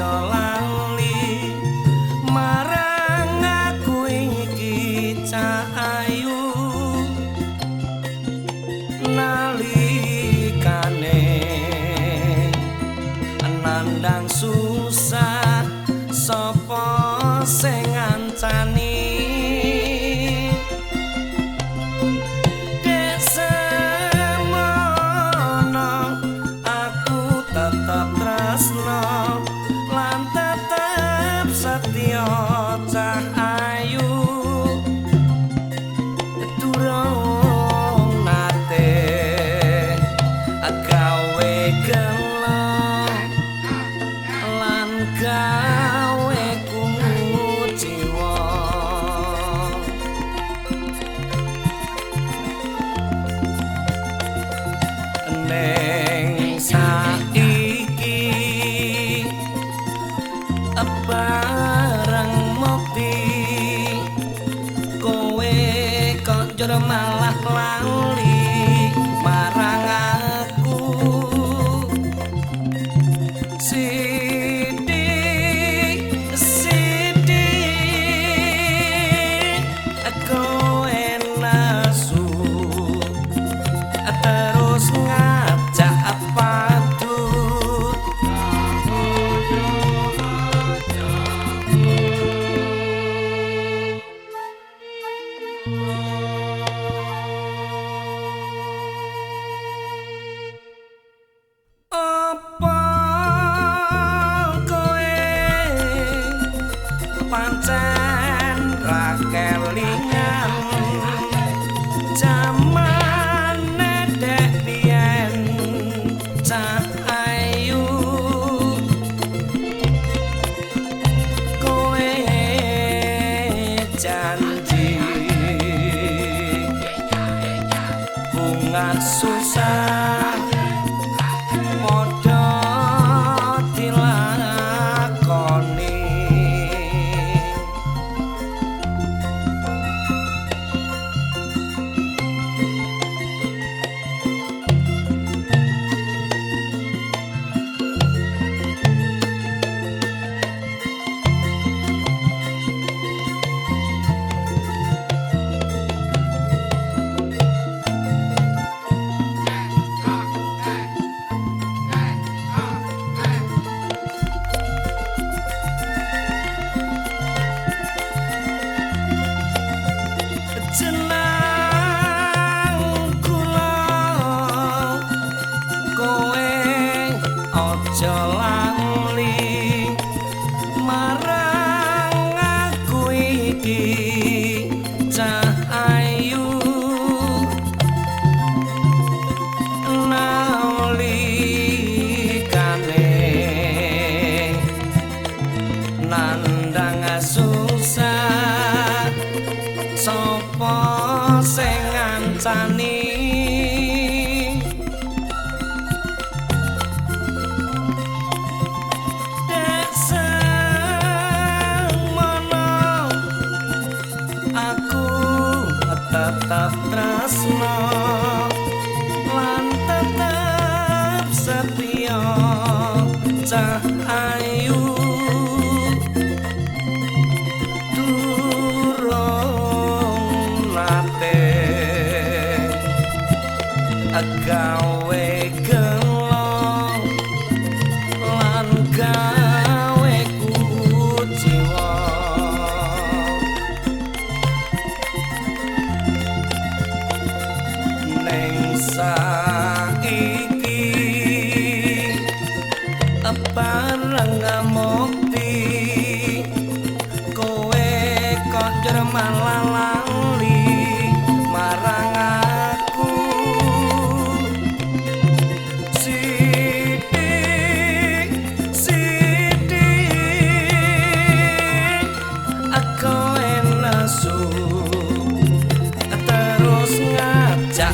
your life. pancen rakelingan jaman nedek pian ayu. Koe janji bunga susah. ayu. Turung mate agawe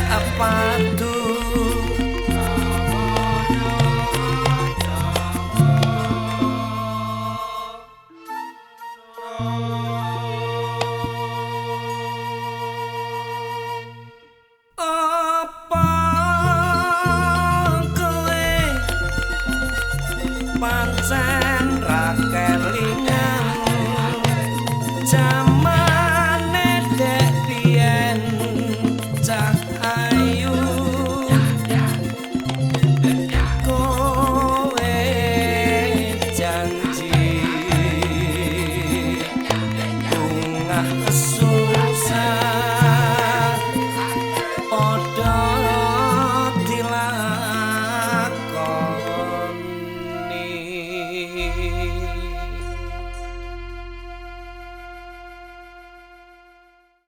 apa Pancen rakelingan jam